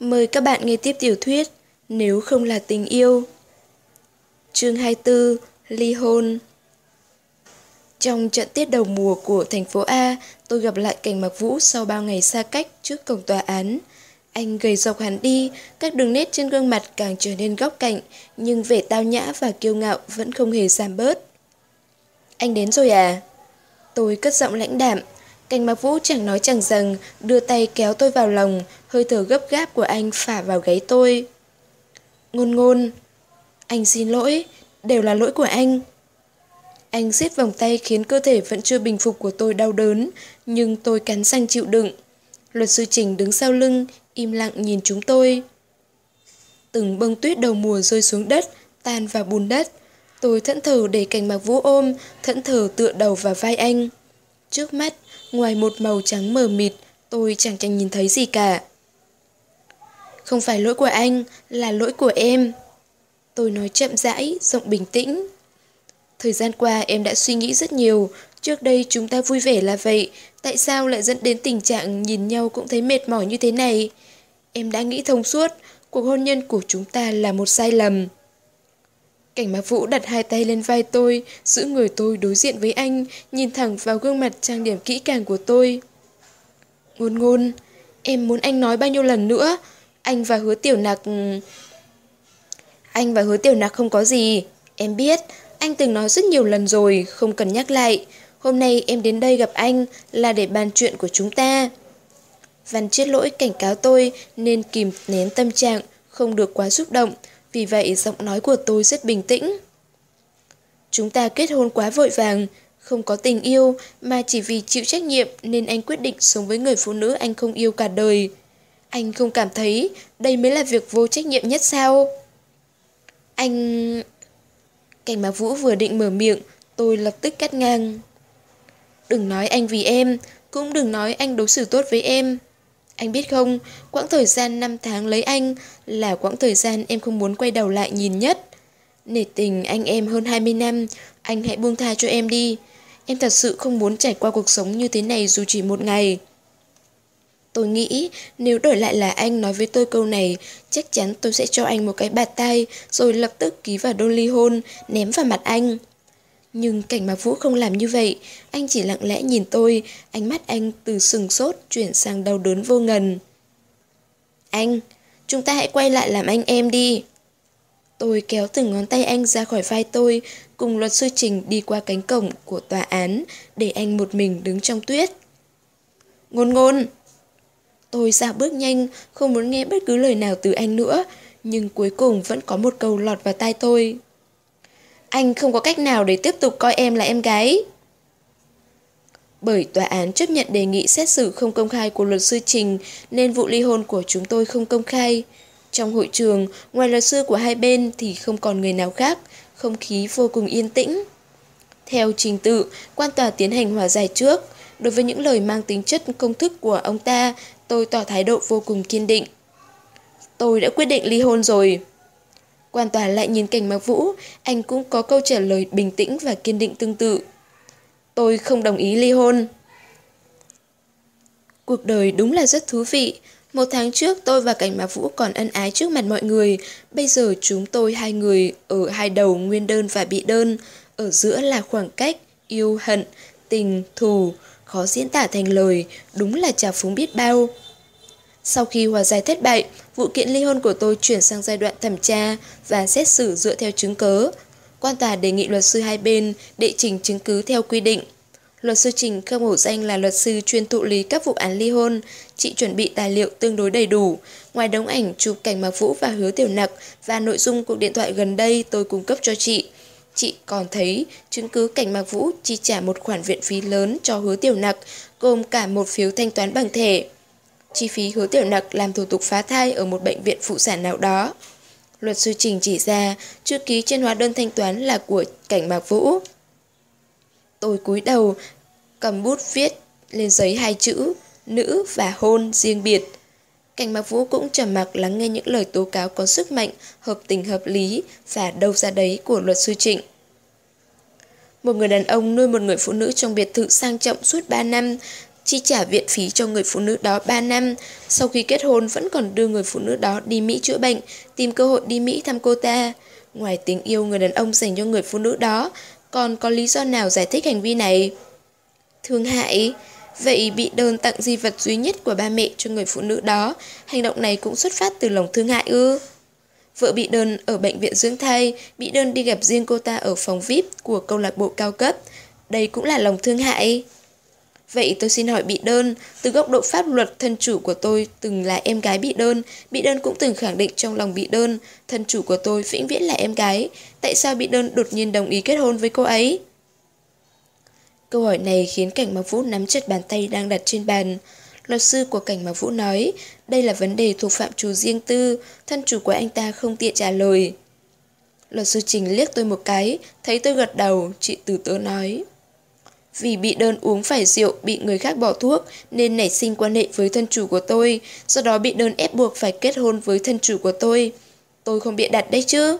Mời các bạn nghe tiếp tiểu thuyết Nếu không là tình yêu Chương 24 Ly hôn Trong trận tiết đầu mùa của thành phố A, tôi gặp lại cảnh mặc vũ sau bao ngày xa cách trước cổng tòa án. Anh gầy dọc hẳn đi, các đường nét trên gương mặt càng trở nên góc cạnh, nhưng vẻ tao nhã và kiêu ngạo vẫn không hề giảm bớt. Anh đến rồi à? Tôi cất giọng lãnh đạm, Cảnh mặc vũ chẳng nói chẳng rằng, đưa tay kéo tôi vào lòng, hơi thở gấp gáp của anh phả vào gáy tôi. Ngôn ngôn, anh xin lỗi, đều là lỗi của anh. Anh siết vòng tay khiến cơ thể vẫn chưa bình phục của tôi đau đớn, nhưng tôi cắn răng chịu đựng. Luật sư Trình đứng sau lưng, im lặng nhìn chúng tôi. Từng bông tuyết đầu mùa rơi xuống đất, tan vào bùn đất. Tôi thẫn thờ để cảnh mặc vũ ôm, thẫn thờ tựa đầu vào vai anh. Trước mắt, ngoài một màu trắng mờ mịt, tôi chẳng chẳng nhìn thấy gì cả. Không phải lỗi của anh, là lỗi của em. Tôi nói chậm rãi, giọng bình tĩnh. Thời gian qua em đã suy nghĩ rất nhiều, trước đây chúng ta vui vẻ là vậy, tại sao lại dẫn đến tình trạng nhìn nhau cũng thấy mệt mỏi như thế này? Em đã nghĩ thông suốt, cuộc hôn nhân của chúng ta là một sai lầm. Cảnh mạc vũ đặt hai tay lên vai tôi, giữ người tôi đối diện với anh, nhìn thẳng vào gương mặt trang điểm kỹ càng của tôi. Ngôn ngôn, em muốn anh nói bao nhiêu lần nữa, anh và hứa tiểu nặc... Ừ, anh và hứa tiểu nặc không có gì, em biết, anh từng nói rất nhiều lần rồi, không cần nhắc lại. Hôm nay em đến đây gặp anh là để bàn chuyện của chúng ta. Văn chết lỗi cảnh cáo tôi nên kìm nén tâm trạng, không được quá xúc động, vì vậy giọng nói của tôi rất bình tĩnh. Chúng ta kết hôn quá vội vàng, không có tình yêu mà chỉ vì chịu trách nhiệm nên anh quyết định sống với người phụ nữ anh không yêu cả đời. Anh không cảm thấy đây mới là việc vô trách nhiệm nhất sao? Anh... Cảnh mà Vũ vừa định mở miệng, tôi lập tức cắt ngang. Đừng nói anh vì em, cũng đừng nói anh đối xử tốt với em. Anh biết không, quãng thời gian 5 tháng lấy anh là quãng thời gian em không muốn quay đầu lại nhìn nhất. Nể tình anh em hơn 20 năm, anh hãy buông tha cho em đi. Em thật sự không muốn trải qua cuộc sống như thế này dù chỉ một ngày. Tôi nghĩ nếu đổi lại là anh nói với tôi câu này, chắc chắn tôi sẽ cho anh một cái bạt tay rồi lập tức ký vào đơn ly hôn, ném vào mặt anh. Nhưng cảnh mạc vũ không làm như vậy, anh chỉ lặng lẽ nhìn tôi, ánh mắt anh từ sừng sốt chuyển sang đau đớn vô ngần. Anh, chúng ta hãy quay lại làm anh em đi. Tôi kéo từng ngón tay anh ra khỏi vai tôi, cùng luật sư Trình đi qua cánh cổng của tòa án, để anh một mình đứng trong tuyết. Ngôn ngôn! Tôi ra bước nhanh, không muốn nghe bất cứ lời nào từ anh nữa, nhưng cuối cùng vẫn có một câu lọt vào tai tôi. Anh không có cách nào để tiếp tục coi em là em gái. Bởi tòa án chấp nhận đề nghị xét xử không công khai của luật sư Trình nên vụ ly hôn của chúng tôi không công khai. Trong hội trường, ngoài luật sư của hai bên thì không còn người nào khác, không khí vô cùng yên tĩnh. Theo trình tự, quan tòa tiến hành hòa giải trước. Đối với những lời mang tính chất công thức của ông ta, tôi tỏ thái độ vô cùng kiên định. Tôi đã quyết định ly hôn rồi. Quan tòa lại nhìn cảnh Mạc Vũ, anh cũng có câu trả lời bình tĩnh và kiên định tương tự. Tôi không đồng ý ly hôn. Cuộc đời đúng là rất thú vị. Một tháng trước tôi và cảnh Mạc Vũ còn ân ái trước mặt mọi người. Bây giờ chúng tôi hai người ở hai đầu nguyên đơn và bị đơn. Ở giữa là khoảng cách, yêu hận, tình, thù. Khó diễn tả thành lời, đúng là trào phúng biết bao. Sau khi hòa giải thất bại, vụ kiện ly hôn của tôi chuyển sang giai đoạn thẩm tra và xét xử dựa theo chứng cớ. Quan tòa đề nghị luật sư hai bên đệ trình chứng cứ theo quy định. Luật sư Trình không hổ danh là luật sư chuyên thụ lý các vụ án ly hôn. Chị chuẩn bị tài liệu tương đối đầy đủ. Ngoài đống ảnh chụp cảnh Mạc Vũ và Hứa Tiểu Nặc và nội dung cuộc điện thoại gần đây tôi cung cấp cho chị. Chị còn thấy chứng cứ cảnh Mạc Vũ chi trả một khoản viện phí lớn cho Hứa Tiểu Nặc, gồm cả một phiếu thanh toán bằng thẻ chi phí hứa tiểu nặc làm thủ tục phá thai ở một bệnh viện phụ sản nào đó. Luật sư Trình chỉ ra, chữ ký trên hóa đơn thanh toán là của cảnh Mạc Vũ. Tôi cúi đầu, cầm bút viết lên giấy hai chữ, nữ và hôn riêng biệt. Cảnh Mạc Vũ cũng trầm mặc lắng nghe những lời tố cáo có sức mạnh, hợp tình hợp lý và đâu ra đấy của luật sư Trịnh. Một người đàn ông nuôi một người phụ nữ trong biệt thự sang trọng suốt 3 năm, chi trả viện phí cho người phụ nữ đó 3 năm, sau khi kết hôn vẫn còn đưa người phụ nữ đó đi Mỹ chữa bệnh, tìm cơ hội đi Mỹ thăm cô ta. Ngoài tình yêu người đàn ông dành cho người phụ nữ đó, còn có lý do nào giải thích hành vi này? Thương hại, vậy bị đơn tặng di vật duy nhất của ba mẹ cho người phụ nữ đó, hành động này cũng xuất phát từ lòng thương hại ư? Vợ bị đơn ở bệnh viện dưỡng thai, bị đơn đi gặp riêng cô ta ở phòng VIP của câu lạc bộ cao cấp. Đây cũng là lòng thương hại. Vậy tôi xin hỏi bị đơn, từ góc độ pháp luật thân chủ của tôi từng là em gái bị đơn, bị đơn cũng từng khẳng định trong lòng bị đơn, thân chủ của tôi vĩnh viễn là em gái, tại sao bị đơn đột nhiên đồng ý kết hôn với cô ấy? Câu hỏi này khiến Cảnh Mạc Vũ nắm chặt bàn tay đang đặt trên bàn. Luật sư của Cảnh Mạc Vũ nói, đây là vấn đề thuộc phạm trù riêng tư, thân chủ của anh ta không tiện trả lời. Luật sư Trình liếc tôi một cái, thấy tôi gật đầu, chị từ tớ nói. Vì bị đơn uống phải rượu, bị người khác bỏ thuốc, nên nảy sinh quan hệ với thân chủ của tôi, sau đó bị đơn ép buộc phải kết hôn với thân chủ của tôi. Tôi không bịa đặt đấy chứ.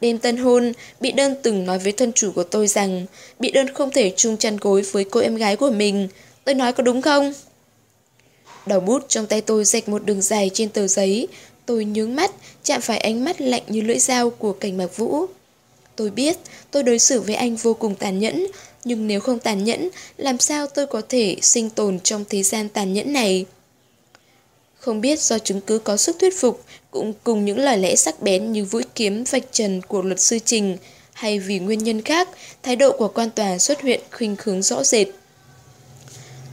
Đêm tân hôn, bị đơn từng nói với thân chủ của tôi rằng bị đơn không thể chung chăn gối với cô em gái của mình. Tôi nói có đúng không? Đầu bút trong tay tôi rạch một đường dài trên tờ giấy. Tôi nhướng mắt, chạm phải ánh mắt lạnh như lưỡi dao của cảnh mạc vũ. Tôi biết, tôi đối xử với anh vô cùng tàn nhẫn, nhưng nếu không tàn nhẫn, làm sao tôi có thể sinh tồn trong thế gian tàn nhẫn này? Không biết do chứng cứ có sức thuyết phục, cũng cùng những lời lẽ sắc bén như mũi kiếm vạch trần của luật sư Trình, hay vì nguyên nhân khác, thái độ của quan tòa xuất hiện khinh khướng rõ rệt.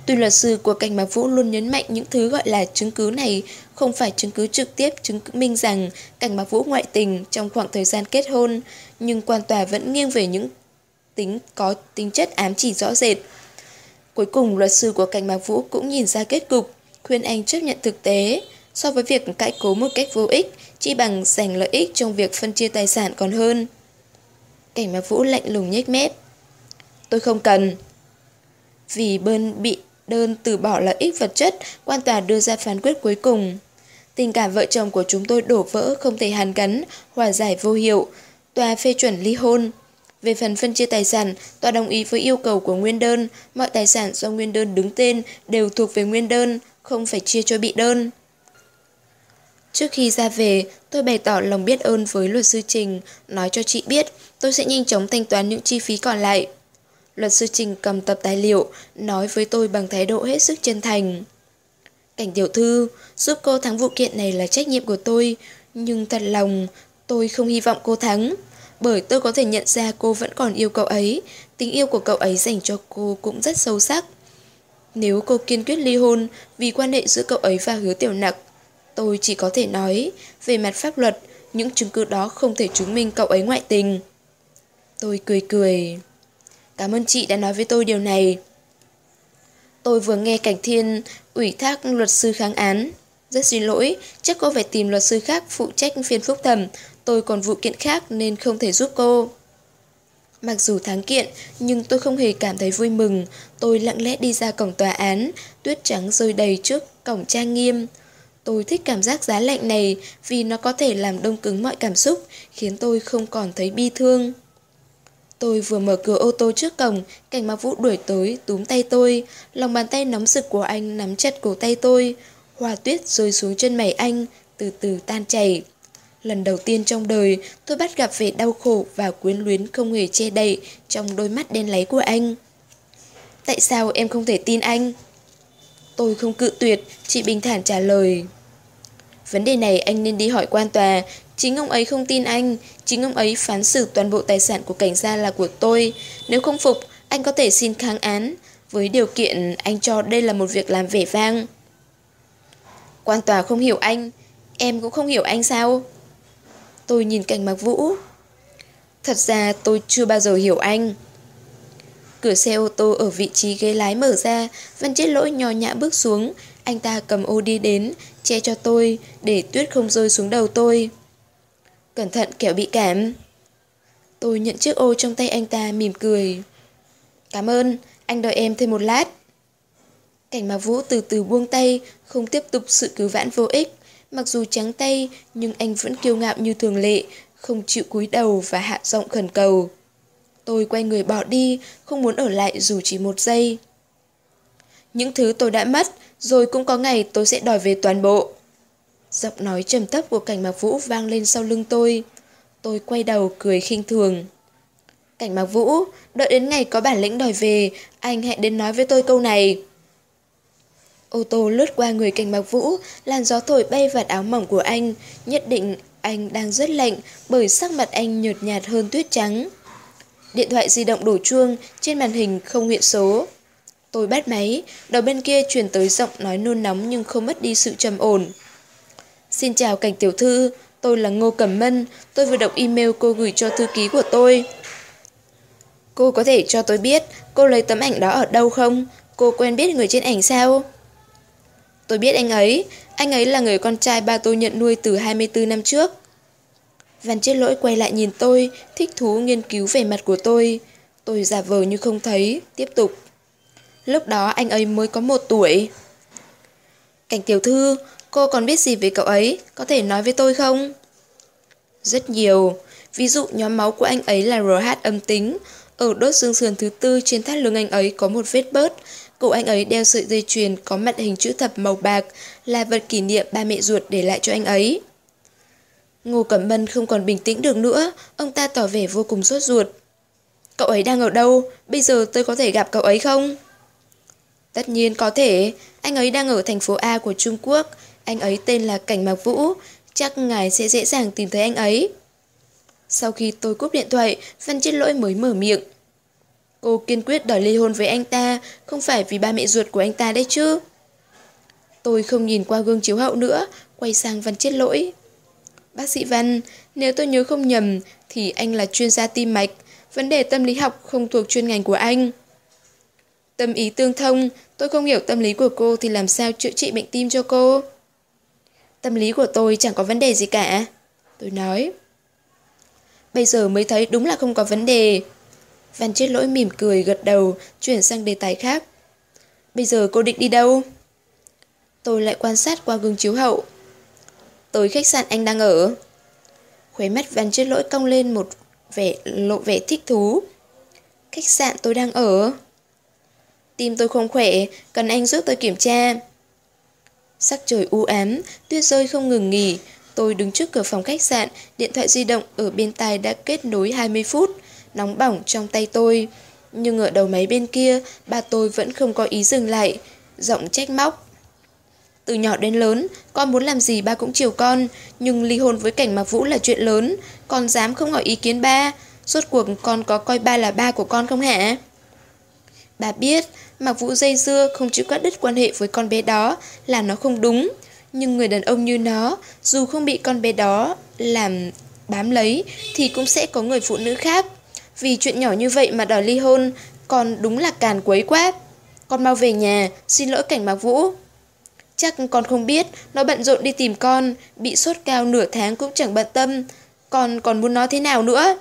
Tuy luật sư của cảnh mạc vũ luôn nhấn mạnh những thứ gọi là chứng cứ này không phải chứng cứ trực tiếp chứng minh rằng cảnh mạc vũ ngoại tình trong khoảng thời gian kết hôn, nhưng quan tòa vẫn nghiêng về những tính có tính chất ám chỉ rõ rệt. Cuối cùng, luật sư của cảnh mạc vũ cũng nhìn ra kết cục, khuyên anh chấp nhận thực tế. So với việc cãi cố một cách vô ích, chỉ bằng giành lợi ích trong việc phân chia tài sản còn hơn. Cảnh mạc vũ lạnh lùng nhếch mép. Tôi không cần. Vì bơn bị đơn từ bỏ lợi ích vật chất, quan tòa đưa ra phán quyết cuối cùng. Tình cảm vợ chồng của chúng tôi đổ vỡ không thể hàn gắn, hòa giải vô hiệu. Tòa phê chuẩn ly hôn. Về phần phân chia tài sản, tòa đồng ý với yêu cầu của nguyên đơn, mọi tài sản do nguyên đơn đứng tên đều thuộc về nguyên đơn, không phải chia cho bị đơn. Trước khi ra về, tôi bày tỏ lòng biết ơn với luật sư Trình, nói cho chị biết tôi sẽ nhanh chóng thanh toán những chi phí còn lại. Luật sư Trình cầm tập tài liệu, nói với tôi bằng thái độ hết sức chân thành. Cảnh tiểu thư, giúp cô thắng vụ kiện này là trách nhiệm của tôi, nhưng thật lòng, tôi không hy vọng cô thắng. Bởi tôi có thể nhận ra cô vẫn còn yêu cậu ấy, tình yêu của cậu ấy dành cho cô cũng rất sâu sắc. Nếu cô kiên quyết ly hôn vì quan hệ giữa cậu ấy và hứa tiểu nặc, tôi chỉ có thể nói, về mặt pháp luật, những chứng cứ đó không thể chứng minh cậu ấy ngoại tình. Tôi cười cười. Cảm ơn chị đã nói với tôi điều này. Tôi vừa nghe Cảnh Thiên ủy thác luật sư kháng án. Rất xin lỗi, chắc cô phải tìm luật sư khác phụ trách phiên phúc thẩm. Tôi còn vụ kiện khác nên không thể giúp cô. Mặc dù thắng kiện, nhưng tôi không hề cảm thấy vui mừng. Tôi lặng lẽ đi ra cổng tòa án, tuyết trắng rơi đầy trước cổng trang nghiêm. Tôi thích cảm giác giá lạnh này vì nó có thể làm đông cứng mọi cảm xúc, khiến tôi không còn thấy bi thương. Tôi vừa mở cửa ô tô trước cổng, cảnh mặc vũ đuổi tới, túm tay tôi. Lòng bàn tay nóng rực của anh nắm chặt cổ tay tôi. hòa tuyết rơi xuống chân mày anh, từ từ tan chảy. Lần đầu tiên trong đời, tôi bắt gặp vẻ đau khổ và quyến luyến không hề che đậy trong đôi mắt đen láy của anh. Tại sao em không thể tin anh? Tôi không cự tuyệt, chị bình thản trả lời. Vấn đề này anh nên đi hỏi quan tòa, Chính ông ấy không tin anh, chính ông ấy phán xử toàn bộ tài sản của cảnh gia là của tôi. Nếu không phục, anh có thể xin kháng án, với điều kiện anh cho đây là một việc làm vẻ vang. Quan tòa không hiểu anh, em cũng không hiểu anh sao? Tôi nhìn cảnh mặc vũ. Thật ra tôi chưa bao giờ hiểu anh. Cửa xe ô tô ở vị trí ghế lái mở ra, Văn chết lỗi nhò nhã bước xuống. Anh ta cầm ô đi đến, che cho tôi, để tuyết không rơi xuống đầu tôi. Cẩn thận kẻo bị cảm. Tôi nhận chiếc ô trong tay anh ta mỉm cười. Cảm ơn, anh đợi em thêm một lát. Cảnh mà Vũ từ từ buông tay, không tiếp tục sự cứu vãn vô ích. Mặc dù trắng tay, nhưng anh vẫn kiêu ngạo như thường lệ, không chịu cúi đầu và hạ giọng khẩn cầu. Tôi quay người bỏ đi, không muốn ở lại dù chỉ một giây. Những thứ tôi đã mất, rồi cũng có ngày tôi sẽ đòi về toàn bộ. Giọng nói trầm thấp của cảnh mạc vũ vang lên sau lưng tôi. Tôi quay đầu cười khinh thường. Cảnh mạc vũ, đợi đến ngày có bản lĩnh đòi về, anh hãy đến nói với tôi câu này. Ô tô lướt qua người cảnh bạc vũ, làn gió thổi bay vạt áo mỏng của anh. Nhất định anh đang rất lạnh bởi sắc mặt anh nhợt nhạt hơn tuyết trắng. Điện thoại di động đổ chuông, trên màn hình không hiện số. Tôi bắt máy, đầu bên kia truyền tới giọng nói nôn nóng nhưng không mất đi sự trầm ổn. Xin chào cảnh tiểu thư, tôi là Ngô Cẩm Mân, tôi vừa đọc email cô gửi cho thư ký của tôi. Cô có thể cho tôi biết cô lấy tấm ảnh đó ở đâu không? Cô quen biết người trên ảnh sao? Tôi biết anh ấy, anh ấy là người con trai ba tôi nhận nuôi từ 24 năm trước. Văn chết lỗi quay lại nhìn tôi, thích thú nghiên cứu vẻ mặt của tôi. Tôi giả vờ như không thấy, tiếp tục. Lúc đó anh ấy mới có một tuổi. Cảnh tiểu thư, cô còn biết gì về cậu ấy, có thể nói với tôi không? Rất nhiều, ví dụ nhóm máu của anh ấy là RH âm tính, ở đốt xương sườn thứ tư trên thắt lưng anh ấy có một vết bớt, cậu anh ấy đeo sợi dây chuyền có mặt hình chữ thập màu bạc là vật kỷ niệm ba mẹ ruột để lại cho anh ấy. Ngô Cẩm Mân không còn bình tĩnh được nữa, ông ta tỏ vẻ vô cùng sốt ruột. Cậu ấy đang ở đâu? Bây giờ tôi có thể gặp cậu ấy không? Tất nhiên có thể, anh ấy đang ở thành phố A của Trung Quốc, anh ấy tên là Cảnh Mạc Vũ, chắc ngài sẽ dễ dàng tìm thấy anh ấy. Sau khi tôi cúp điện thoại, Văn Chiết Lỗi mới mở miệng. Cô kiên quyết đòi ly hôn với anh ta, không phải vì ba mẹ ruột của anh ta đấy chứ. Tôi không nhìn qua gương chiếu hậu nữa, quay sang Văn chết lỗi. Bác sĩ Văn, nếu tôi nhớ không nhầm, thì anh là chuyên gia tim mạch, vấn đề tâm lý học không thuộc chuyên ngành của anh. Tâm ý tương thông, tôi không hiểu tâm lý của cô thì làm sao chữa trị bệnh tim cho cô. Tâm lý của tôi chẳng có vấn đề gì cả. Tôi nói. Bây giờ mới thấy đúng là không có vấn đề. Văn chết lỗi mỉm cười gật đầu, chuyển sang đề tài khác. Bây giờ cô định đi đâu? Tôi lại quan sát qua gương chiếu hậu. Tới khách sạn anh đang ở. Khuế mắt Văn chết lỗi cong lên một vẻ lộ vẻ thích thú. Khách sạn tôi đang ở. Tim tôi không khỏe, cần anh giúp tôi kiểm tra. Sắc trời u ám, tuyết rơi không ngừng nghỉ. Tôi đứng trước cửa phòng khách sạn, điện thoại di động ở bên tai đã kết nối 20 phút nóng bỏng trong tay tôi. Nhưng ở đầu máy bên kia, ba tôi vẫn không có ý dừng lại, giọng trách móc. Từ nhỏ đến lớn, con muốn làm gì ba cũng chiều con, nhưng ly hôn với cảnh Mạc Vũ là chuyện lớn, con dám không hỏi ý kiến ba, suốt cuộc con có coi ba là ba của con không hả? Bà biết, Mạc Vũ dây dưa không chịu cắt đứt quan hệ với con bé đó là nó không đúng, nhưng người đàn ông như nó, dù không bị con bé đó làm bám lấy, thì cũng sẽ có người phụ nữ khác. Vì chuyện nhỏ như vậy mà đòi ly hôn, con đúng là càn quấy quá. Con mau về nhà, xin lỗi cảnh Mạc Vũ. Chắc con không biết, nó bận rộn đi tìm con, bị sốt cao nửa tháng cũng chẳng bận tâm. Con còn muốn nói thế nào nữa?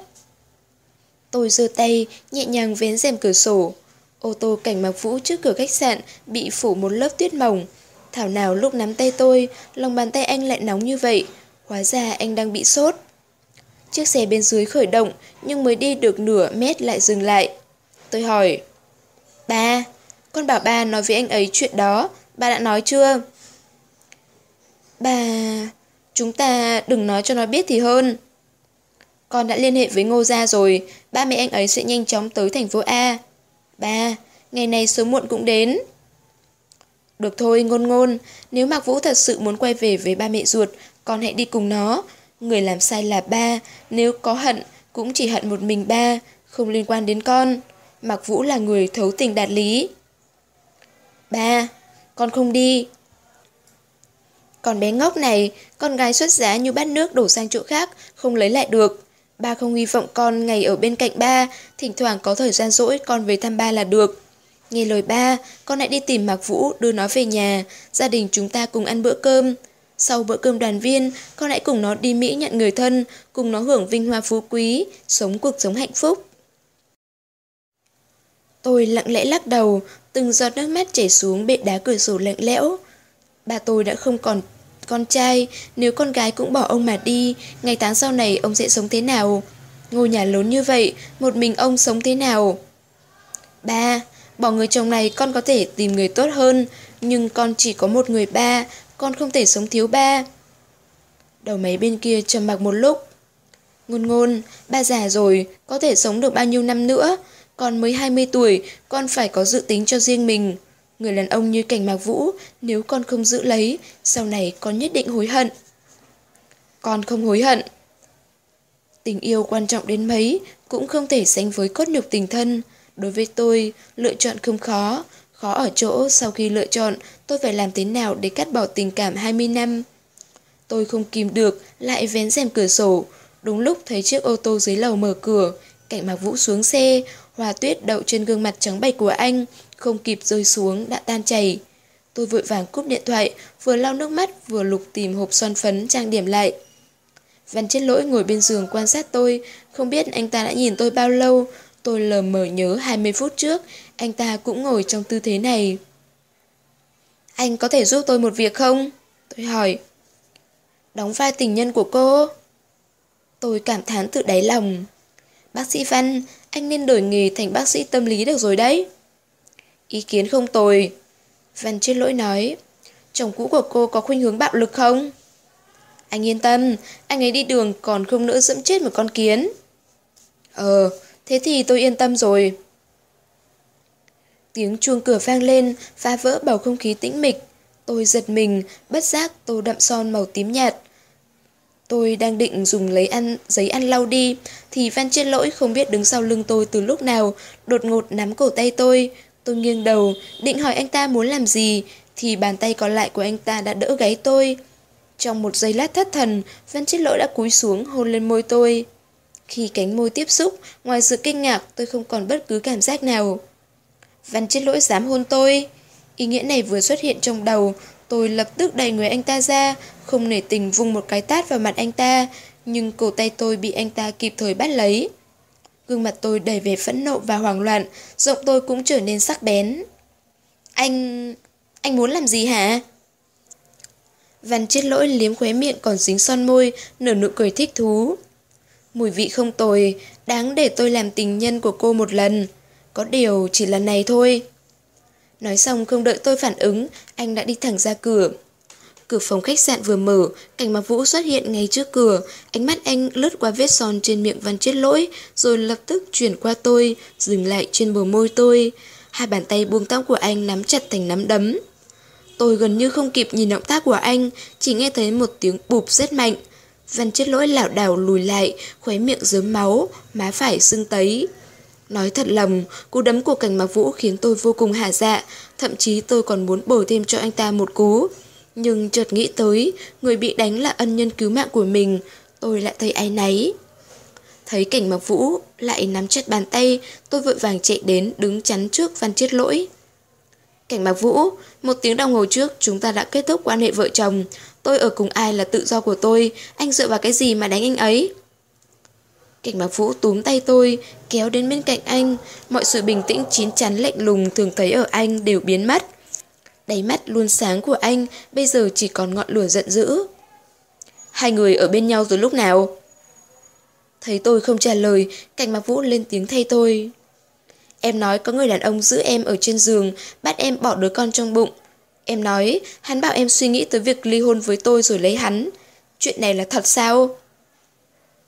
Tôi giơ tay, nhẹ nhàng vén rèm cửa sổ. Ô tô cảnh Mạc Vũ trước cửa khách sạn bị phủ một lớp tuyết mỏng. Thảo nào lúc nắm tay tôi, lòng bàn tay anh lại nóng như vậy. Hóa ra anh đang bị sốt. Chiếc xe bên dưới khởi động, nhưng mới đi được nửa mét lại dừng lại. Tôi hỏi, Ba, con bảo ba nói với anh ấy chuyện đó, ba đã nói chưa? Ba, chúng ta đừng nói cho nó biết thì hơn. Con đã liên hệ với Ngô Gia rồi, ba mẹ anh ấy sẽ nhanh chóng tới thành phố A. Ba, ngày này sớm muộn cũng đến. Được thôi, ngôn ngôn, nếu Mạc Vũ thật sự muốn quay về với ba mẹ ruột, con hãy đi cùng nó, Người làm sai là ba, nếu có hận cũng chỉ hận một mình ba, không liên quan đến con. Mạc Vũ là người thấu tình đạt lý. Ba, con không đi. Còn bé ngốc này, con gái xuất giá như bát nước đổ sang chỗ khác, không lấy lại được. Ba không hy vọng con ngày ở bên cạnh ba, thỉnh thoảng có thời gian rỗi con về thăm ba là được. Nghe lời ba, con hãy đi tìm Mạc Vũ đưa nó về nhà, gia đình chúng ta cùng ăn bữa cơm. Sau bữa cơm đoàn viên, con hãy cùng nó đi Mỹ nhận người thân, cùng nó hưởng vinh hoa phú quý, sống cuộc sống hạnh phúc. Tôi lặng lẽ lắc đầu, từng giọt nước mắt chảy xuống bệ đá cửa sổ lạnh lẽo. Bà tôi đã không còn con trai, nếu con gái cũng bỏ ông mà đi, ngày tháng sau này ông sẽ sống thế nào? Ngôi nhà lớn như vậy, một mình ông sống thế nào? Ba, Bỏ người chồng này con có thể tìm người tốt hơn, nhưng con chỉ có một người ba, con không thể sống thiếu ba. Đầu máy bên kia trầm mặc một lúc. Ngôn ngôn, ba già rồi, có thể sống được bao nhiêu năm nữa. Con mới 20 tuổi, con phải có dự tính cho riêng mình. Người đàn ông như cảnh mạc vũ, nếu con không giữ lấy, sau này con nhất định hối hận. Con không hối hận. Tình yêu quan trọng đến mấy, cũng không thể sánh với cốt nhục tình thân. Đối với tôi, lựa chọn không khó. Khó ở chỗ sau khi lựa chọn, tôi phải làm thế nào để cắt bỏ tình cảm 20 năm. Tôi không kìm được, lại vén rèm cửa sổ. Đúng lúc thấy chiếc ô tô dưới lầu mở cửa, cảnh mạc vũ xuống xe, hòa tuyết đậu trên gương mặt trắng bạch của anh, không kịp rơi xuống đã tan chảy. Tôi vội vàng cúp điện thoại, vừa lau nước mắt vừa lục tìm hộp son phấn trang điểm lại. Văn chết lỗi ngồi bên giường quan sát tôi, không biết anh ta đã nhìn tôi bao lâu. Tôi lờ mờ nhớ 20 phút trước, anh ta cũng ngồi trong tư thế này. Anh có thể giúp tôi một việc không? Tôi hỏi. Đóng vai tình nhân của cô? Tôi cảm thán tự đáy lòng. Bác sĩ Văn, anh nên đổi nghề thành bác sĩ tâm lý được rồi đấy. Ý kiến không tồi. Văn chết lỗi nói. Chồng cũ của cô có khuynh hướng bạo lực không? Anh yên tâm, anh ấy đi đường còn không nữa dẫm chết một con kiến. Ờ, thế thì tôi yên tâm rồi. Tiếng chuông cửa vang lên, phá vỡ bầu không khí tĩnh mịch. Tôi giật mình, bất giác tô đậm son màu tím nhạt. Tôi đang định dùng lấy ăn giấy ăn lau đi, thì Văn Chiết Lỗi không biết đứng sau lưng tôi từ lúc nào, đột ngột nắm cổ tay tôi. Tôi nghiêng đầu, định hỏi anh ta muốn làm gì, thì bàn tay còn lại của anh ta đã đỡ gáy tôi. Trong một giây lát thất thần, Văn Chiết Lỗi đã cúi xuống hôn lên môi tôi. Khi cánh môi tiếp xúc, ngoài sự kinh ngạc tôi không còn bất cứ cảm giác nào. Văn chết Lỗi dám hôn tôi. Ý nghĩa này vừa xuất hiện trong đầu, tôi lập tức đẩy người anh ta ra, không nể tình vung một cái tát vào mặt anh ta, nhưng cổ tay tôi bị anh ta kịp thời bắt lấy. Gương mặt tôi đầy vẻ phẫn nộ và hoảng loạn, giọng tôi cũng trở nên sắc bén. Anh... anh muốn làm gì hả? Văn chết lỗi liếm khóe miệng còn dính son môi, nở nụ cười thích thú. Mùi vị không tồi, đáng để tôi làm tình nhân của cô một lần. Có điều chỉ lần này thôi. Nói xong không đợi tôi phản ứng, anh đã đi thẳng ra cửa. Cửa phòng khách sạn vừa mở, cảnh mặc vũ xuất hiện ngay trước cửa. Ánh mắt anh lướt qua vết son trên miệng văn chết lỗi, rồi lập tức chuyển qua tôi, dừng lại trên bờ môi tôi. Hai bàn tay buông tóc của anh nắm chặt thành nắm đấm. Tôi gần như không kịp nhìn động tác của anh, chỉ nghe thấy một tiếng bụp rất mạnh. Văn chết lỗi lảo đảo lùi lại, khóe miệng dớm máu, má phải sưng tấy. Nói thật lòng, cú đấm của cảnh mặc vũ khiến tôi vô cùng hạ dạ, thậm chí tôi còn muốn bổ thêm cho anh ta một cú. Nhưng chợt nghĩ tới, người bị đánh là ân nhân cứu mạng của mình, tôi lại thấy áy náy. Thấy cảnh mặc vũ lại nắm chặt bàn tay, tôi vội vàng chạy đến đứng chắn trước văn chết lỗi. Cảnh mặc vũ, một tiếng đồng hồ trước chúng ta đã kết thúc quan hệ vợ chồng. Tôi ở cùng ai là tự do của tôi, anh dựa vào cái gì mà đánh anh ấy? Cảnh mặc vũ túm tay tôi, kéo đến bên cạnh anh. Mọi sự bình tĩnh chín chắn lạnh lùng thường thấy ở anh đều biến mất. Đáy mắt luôn sáng của anh bây giờ chỉ còn ngọn lửa giận dữ. Hai người ở bên nhau từ lúc nào? Thấy tôi không trả lời, cảnh mặc vũ lên tiếng thay tôi. Em nói có người đàn ông giữ em ở trên giường, bắt em bỏ đứa con trong bụng. Em nói, hắn bảo em suy nghĩ tới việc ly hôn với tôi rồi lấy hắn. Chuyện này là thật sao?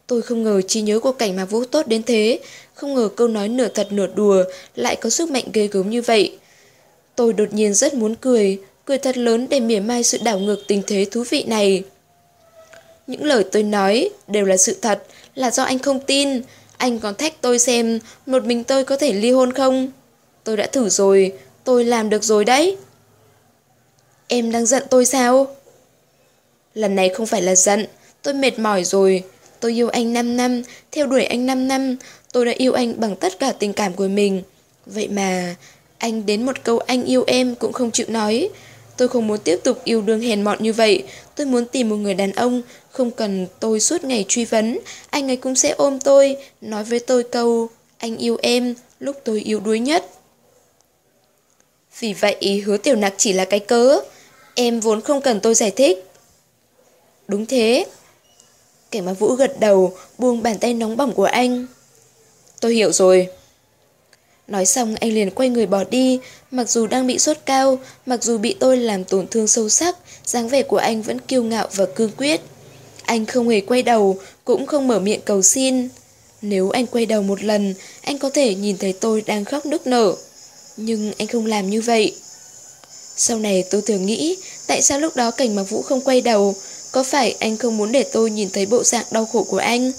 Tôi không ngờ trí nhớ của cảnh mà vũ tốt đến thế, không ngờ câu nói nửa thật nửa đùa lại có sức mạnh ghê gớm như vậy. Tôi đột nhiên rất muốn cười, cười thật lớn để mỉa mai sự đảo ngược tình thế thú vị này. Những lời tôi nói đều là sự thật, là do anh không tin. Anh còn thách tôi xem một mình tôi có thể ly hôn không? Tôi đã thử rồi, tôi làm được rồi đấy. Em đang giận tôi sao? Lần này không phải là giận, tôi mệt mỏi rồi. Tôi yêu anh 5 năm, theo đuổi anh 5 năm, tôi đã yêu anh bằng tất cả tình cảm của mình. Vậy mà, anh đến một câu anh yêu em cũng không chịu nói. Tôi không muốn tiếp tục yêu đương hèn mọn như vậy. Tôi muốn tìm một người đàn ông, không cần tôi suốt ngày truy vấn. Anh ấy cũng sẽ ôm tôi, nói với tôi câu anh yêu em lúc tôi yếu đuối nhất. Vì vậy hứa tiểu nặc chỉ là cái cớ. Em vốn không cần tôi giải thích. Đúng thế. Cảnh mà Vũ gật đầu, buông bàn tay nóng bỏng của anh. Tôi hiểu rồi. Nói xong anh liền quay người bỏ đi, mặc dù đang bị sốt cao, mặc dù bị tôi làm tổn thương sâu sắc, dáng vẻ của anh vẫn kiêu ngạo và cương quyết. Anh không hề quay đầu, cũng không mở miệng cầu xin. Nếu anh quay đầu một lần, anh có thể nhìn thấy tôi đang khóc nức nở. Nhưng anh không làm như vậy. Sau này tôi thường nghĩ, tại sao lúc đó cảnh mặc vũ không quay đầu? Có phải anh không muốn để tôi nhìn thấy bộ dạng đau khổ của anh?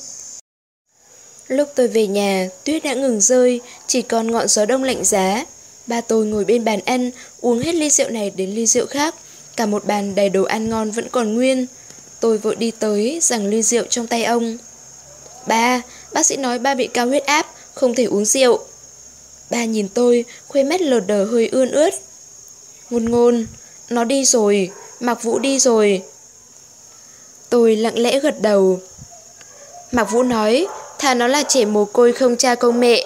Lúc tôi về nhà, tuyết đã ngừng rơi, chỉ còn ngọn gió đông lạnh giá. Ba tôi ngồi bên bàn ăn, uống hết ly rượu này đến ly rượu khác. Cả một bàn đầy đồ ăn ngon vẫn còn nguyên. Tôi vội đi tới, giằng ly rượu trong tay ông. Ba, bác sĩ nói ba bị cao huyết áp, không thể uống rượu. Ba nhìn tôi, khuê mắt lờ đờ hơi ươn ướt. Ngôn ngôn, nó đi rồi, Mạc Vũ đi rồi. Tôi lặng lẽ gật đầu. Mạc Vũ nói, thà nó là trẻ mồ côi không cha không mẹ.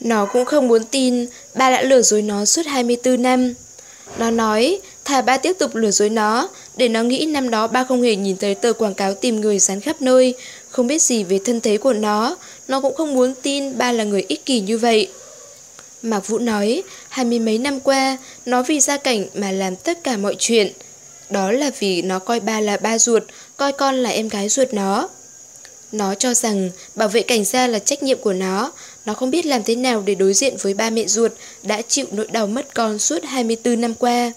Nó cũng không muốn tin, ba đã lừa dối nó suốt 24 năm. Nó nói, thà ba tiếp tục lừa dối nó, để nó nghĩ năm đó ba không hề nhìn thấy tờ quảng cáo tìm người dán khắp nơi, không biết gì về thân thế của nó, nó cũng không muốn tin ba là người ích kỷ như vậy. Mạc Vũ nói, hai mươi mấy năm qua, nó vì gia cảnh mà làm tất cả mọi chuyện. Đó là vì nó coi ba là ba ruột, coi con là em gái ruột nó. Nó cho rằng bảo vệ cảnh gia là trách nhiệm của nó, nó không biết làm thế nào để đối diện với ba mẹ ruột đã chịu nỗi đau mất con suốt 24 năm qua.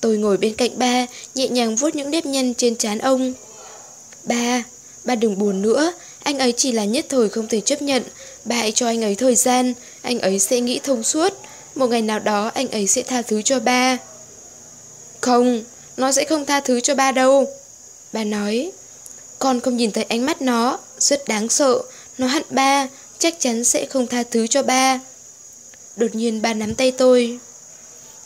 Tôi ngồi bên cạnh ba, nhẹ nhàng vuốt những nếp nhăn trên trán ông. Ba, ba đừng buồn nữa, anh ấy chỉ là nhất thời không thể chấp nhận, ba hãy cho anh ấy thời gian, anh ấy sẽ nghĩ thông suốt, một ngày nào đó anh ấy sẽ tha thứ cho ba. Không, nó sẽ không tha thứ cho ba đâu. Ba nói, con không nhìn thấy ánh mắt nó, rất đáng sợ, nó hận ba, chắc chắn sẽ không tha thứ cho ba. Đột nhiên ba nắm tay tôi.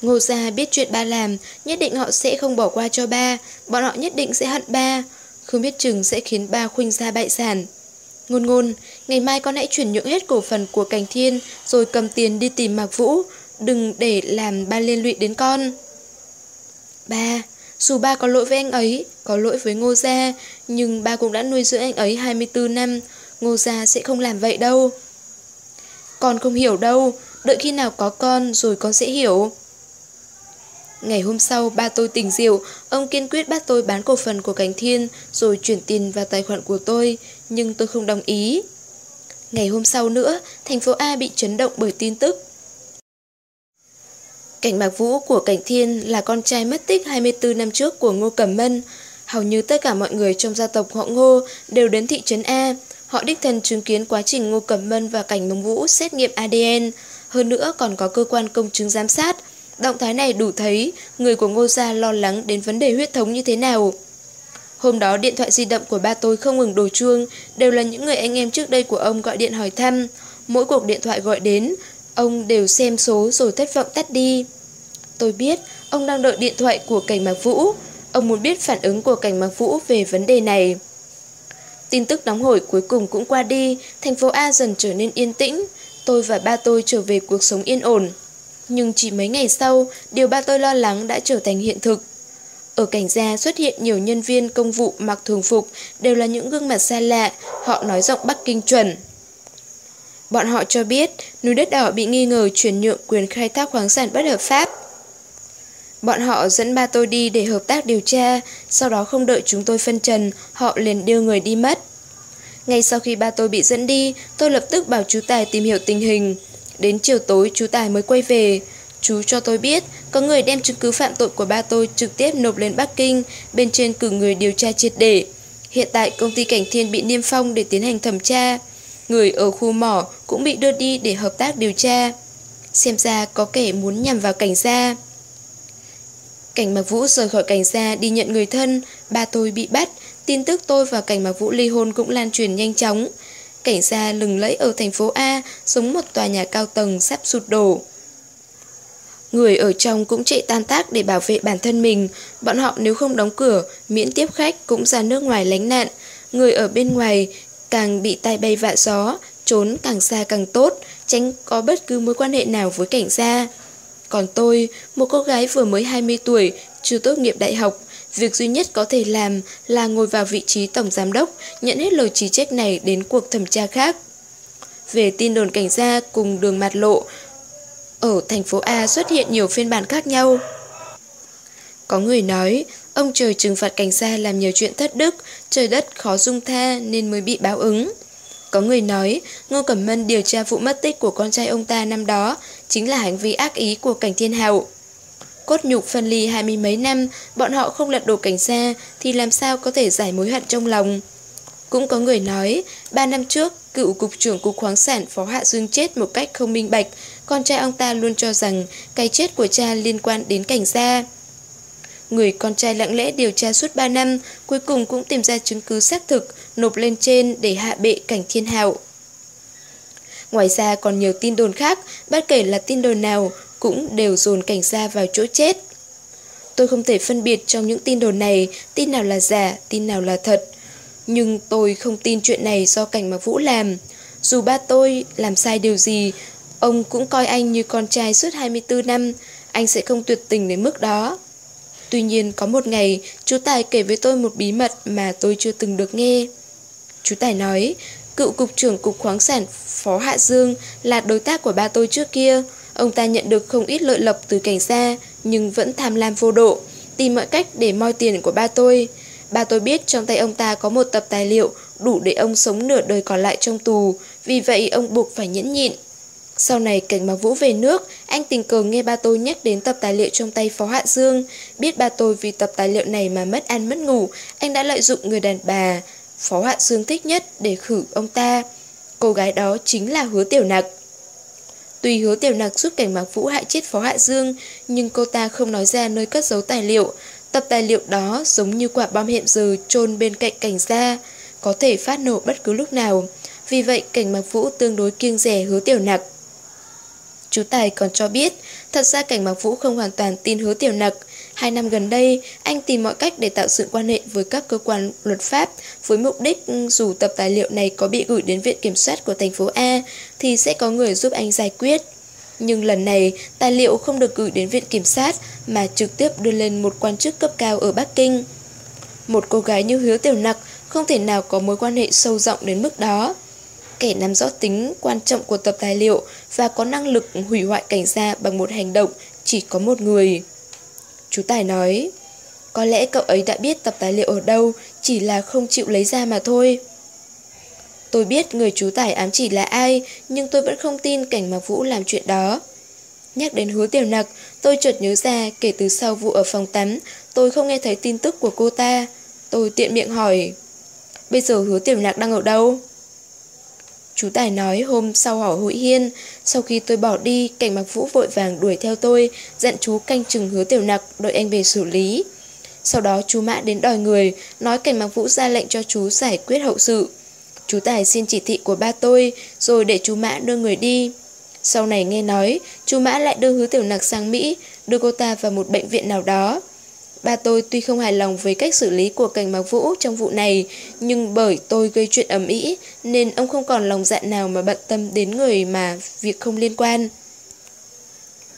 Ngô gia biết chuyện ba làm, nhất định họ sẽ không bỏ qua cho ba, bọn họ nhất định sẽ hận ba, không biết chừng sẽ khiến ba khuynh ra bại sản. Ngôn ngôn, ngày mai con hãy chuyển nhượng hết cổ phần của Cảnh Thiên rồi cầm tiền đi tìm Mạc Vũ, đừng để làm ba liên lụy đến con. Ba, dù ba có lỗi với anh ấy, có lỗi với Ngô Gia, nhưng ba cũng đã nuôi dưỡng anh ấy 24 năm, Ngô Gia sẽ không làm vậy đâu. Con không hiểu đâu, đợi khi nào có con rồi con sẽ hiểu. Ngày hôm sau, ba tôi tỉnh rượu, ông kiên quyết bắt tôi bán cổ phần của Cánh Thiên rồi chuyển tiền vào tài khoản của tôi, nhưng tôi không đồng ý. Ngày hôm sau nữa, thành phố A bị chấn động bởi tin tức. Cảnh Mạc Vũ của Cảnh Thiên là con trai mất tích 24 năm trước của Ngô Cẩm Mân. Hầu như tất cả mọi người trong gia tộc họ Ngô đều đến thị trấn A. Họ đích thân chứng kiến quá trình Ngô Cẩm Mân và Cảnh Mông Vũ xét nghiệm ADN. Hơn nữa còn có cơ quan công chứng giám sát. Động thái này đủ thấy người của Ngô Gia lo lắng đến vấn đề huyết thống như thế nào. Hôm đó điện thoại di động của ba tôi không ngừng đổ chuông, đều là những người anh em trước đây của ông gọi điện hỏi thăm. Mỗi cuộc điện thoại gọi đến, ông đều xem số rồi thất vọng tắt đi. Tôi biết ông đang đợi điện thoại của cảnh mạc Vũ. Ông muốn biết phản ứng của cảnh mạc Vũ về vấn đề này. Tin tức nóng hổi cuối cùng cũng qua đi, thành phố A dần trở nên yên tĩnh. Tôi và ba tôi trở về cuộc sống yên ổn. Nhưng chỉ mấy ngày sau, điều ba tôi lo lắng đã trở thành hiện thực. Ở cảnh gia xuất hiện nhiều nhân viên công vụ mặc thường phục, đều là những gương mặt xa lạ, họ nói giọng Bắc Kinh chuẩn. Bọn họ cho biết, núi đất đỏ bị nghi ngờ chuyển nhượng quyền khai thác khoáng sản bất hợp pháp. Bọn họ dẫn ba tôi đi để hợp tác điều tra, sau đó không đợi chúng tôi phân trần, họ liền đưa người đi mất. Ngay sau khi ba tôi bị dẫn đi, tôi lập tức bảo chú Tài tìm hiểu tình hình. Đến chiều tối chú Tài mới quay về. Chú cho tôi biết có người đem chứng cứ phạm tội của ba tôi trực tiếp nộp lên Bắc Kinh, bên trên cử người điều tra triệt để. Hiện tại công ty Cảnh Thiên bị niêm phong để tiến hành thẩm tra. Người ở khu mỏ cũng bị đưa đi để hợp tác điều tra. Xem ra có kẻ muốn nhằm vào cảnh gia. Cảnh Mạc Vũ rời khỏi cảnh gia đi nhận người thân, ba tôi bị bắt, tin tức tôi và Cảnh Mạc Vũ ly hôn cũng lan truyền nhanh chóng. Cảnh gia lừng lẫy ở thành phố A, giống một tòa nhà cao tầng sắp sụt đổ. Người ở trong cũng chạy tan tác để bảo vệ bản thân mình, bọn họ nếu không đóng cửa, miễn tiếp khách cũng ra nước ngoài lánh nạn. Người ở bên ngoài càng bị tai bay vạ gió, trốn càng xa càng tốt, tránh có bất cứ mối quan hệ nào với cảnh gia. Còn tôi, một cô gái vừa mới 20 tuổi, chưa tốt nghiệp đại học, việc duy nhất có thể làm là ngồi vào vị trí tổng giám đốc, nhận hết lời chỉ trách này đến cuộc thẩm tra khác. về tin đồn cảnh gia cùng đường mặt lộ. Ở thành phố A xuất hiện nhiều phiên bản khác nhau. Có người nói, ông trời trừng phạt cảnh gia làm nhiều chuyện thất đức, trời đất khó dung tha nên mới bị báo ứng. Có người nói, Ngô Cẩm Mân điều tra vụ mất tích của con trai ông ta năm đó chính là hành vi ác ý của cảnh thiên hậu Cốt nhục phân ly hai mươi mấy năm, bọn họ không lật đổ cảnh gia thì làm sao có thể giải mối hận trong lòng. Cũng có người nói, ba năm trước, cựu cục trưởng cục khoáng sản Phó Hạ Dương chết một cách không minh bạch, con trai ông ta luôn cho rằng cái chết của cha liên quan đến cảnh gia. Người con trai lặng lẽ điều tra suốt 3 năm, cuối cùng cũng tìm ra chứng cứ xác thực, nộp lên trên để hạ bệ cảnh thiên hạo. Ngoài ra còn nhiều tin đồn khác, bất kể là tin đồn nào, cũng đều dồn cảnh gia vào chỗ chết. Tôi không thể phân biệt trong những tin đồn này, tin nào là giả, tin nào là thật. Nhưng tôi không tin chuyện này do cảnh mà Vũ làm. Dù ba tôi làm sai điều gì, ông cũng coi anh như con trai suốt 24 năm, anh sẽ không tuyệt tình đến mức đó. Tuy nhiên có một ngày, chú Tài kể với tôi một bí mật mà tôi chưa từng được nghe. Chú Tài nói, cựu cục trưởng cục khoáng sản Phó Hạ Dương là đối tác của ba tôi trước kia. Ông ta nhận được không ít lợi lộc từ cảnh gia, nhưng vẫn tham lam vô độ, tìm mọi cách để moi tiền của ba tôi. Ba tôi biết trong tay ông ta có một tập tài liệu đủ để ông sống nửa đời còn lại trong tù, vì vậy ông buộc phải nhẫn nhịn. Sau này cảnh mà vũ về nước, anh tình cờ nghe ba tôi nhắc đến tập tài liệu trong tay Phó Hạ Dương. Biết ba tôi vì tập tài liệu này mà mất ăn mất ngủ, anh đã lợi dụng người đàn bà Phó Hạ Dương thích nhất để khử ông ta. Cô gái đó chính là Hứa Tiểu Nặc. Tuy Hứa Tiểu Nặc giúp cảnh mạc vũ hại chết Phó Hạ Dương, nhưng cô ta không nói ra nơi cất giấu tài liệu. Tập tài liệu đó giống như quả bom hẹn giờ trôn bên cạnh cảnh gia, có thể phát nổ bất cứ lúc nào. Vì vậy, cảnh mạc vũ tương đối kiêng rẻ Hứa Tiểu Nặc. Chú Tài còn cho biết, thật ra cảnh Mạc Vũ không hoàn toàn tin hứa tiểu nặc. Hai năm gần đây, anh tìm mọi cách để tạo sự quan hệ với các cơ quan luật pháp, với mục đích ừ, dù tập tài liệu này có bị gửi đến viện kiểm soát của thành phố A, thì sẽ có người giúp anh giải quyết. Nhưng lần này, tài liệu không được gửi đến viện kiểm sát, mà trực tiếp đưa lên một quan chức cấp cao ở Bắc Kinh. Một cô gái như hứa tiểu nặc không thể nào có mối quan hệ sâu rộng đến mức đó kẻ nắm rõ tính quan trọng của tập tài liệu và có năng lực hủy hoại cảnh gia bằng một hành động chỉ có một người. Chú Tài nói, có lẽ cậu ấy đã biết tập tài liệu ở đâu, chỉ là không chịu lấy ra mà thôi. Tôi biết người chú Tài ám chỉ là ai, nhưng tôi vẫn không tin cảnh Mạc Vũ làm chuyện đó. Nhắc đến hứa tiểu nặc, tôi chợt nhớ ra kể từ sau vụ ở phòng tắm, tôi không nghe thấy tin tức của cô ta. Tôi tiện miệng hỏi, bây giờ hứa tiểu nặc đang ở đâu? Chú Tài nói hôm sau hỏi hội hiên, sau khi tôi bỏ đi, cảnh mặc vũ vội vàng đuổi theo tôi, dặn chú canh chừng hứa tiểu nặc, đợi anh về xử lý. Sau đó chú Mã đến đòi người, nói cảnh mặc vũ ra lệnh cho chú giải quyết hậu sự. Chú Tài xin chỉ thị của ba tôi, rồi để chú Mã đưa người đi. Sau này nghe nói, chú Mã lại đưa hứa tiểu nặc sang Mỹ, đưa cô ta vào một bệnh viện nào đó. Ba tôi tuy không hài lòng với cách xử lý của cảnh Mạc Vũ trong vụ này, nhưng bởi tôi gây chuyện ầm ĩ nên ông không còn lòng dạ nào mà bận tâm đến người mà việc không liên quan.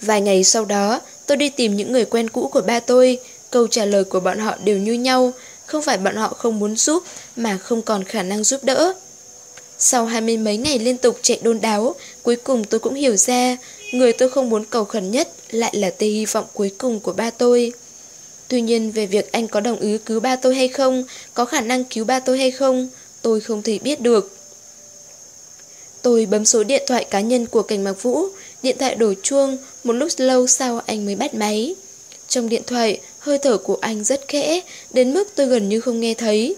Vài ngày sau đó, tôi đi tìm những người quen cũ của ba tôi, câu trả lời của bọn họ đều như nhau, không phải bọn họ không muốn giúp mà không còn khả năng giúp đỡ. Sau hai mươi mấy ngày liên tục chạy đôn đáo, cuối cùng tôi cũng hiểu ra, người tôi không muốn cầu khẩn nhất lại là tê hy vọng cuối cùng của ba tôi. Tuy nhiên về việc anh có đồng ý cứu ba tôi hay không, có khả năng cứu ba tôi hay không, tôi không thể biết được. Tôi bấm số điện thoại cá nhân của cảnh mạc vũ, điện thoại đổ chuông, một lúc lâu sau anh mới bắt máy. Trong điện thoại, hơi thở của anh rất khẽ, đến mức tôi gần như không nghe thấy.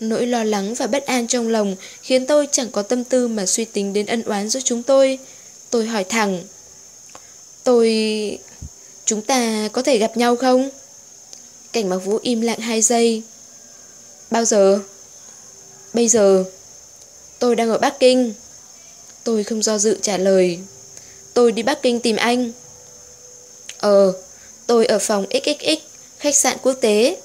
Nỗi lo lắng và bất an trong lòng khiến tôi chẳng có tâm tư mà suy tính đến ân oán giữa chúng tôi. Tôi hỏi thẳng. Tôi... Chúng ta có thể gặp nhau không? Cảnh mặc vũ im lặng 2 giây. Bao giờ? Bây giờ. Tôi đang ở Bắc Kinh. Tôi không do dự trả lời. Tôi đi Bắc Kinh tìm anh. Ờ, tôi ở phòng XXX, khách sạn quốc tế.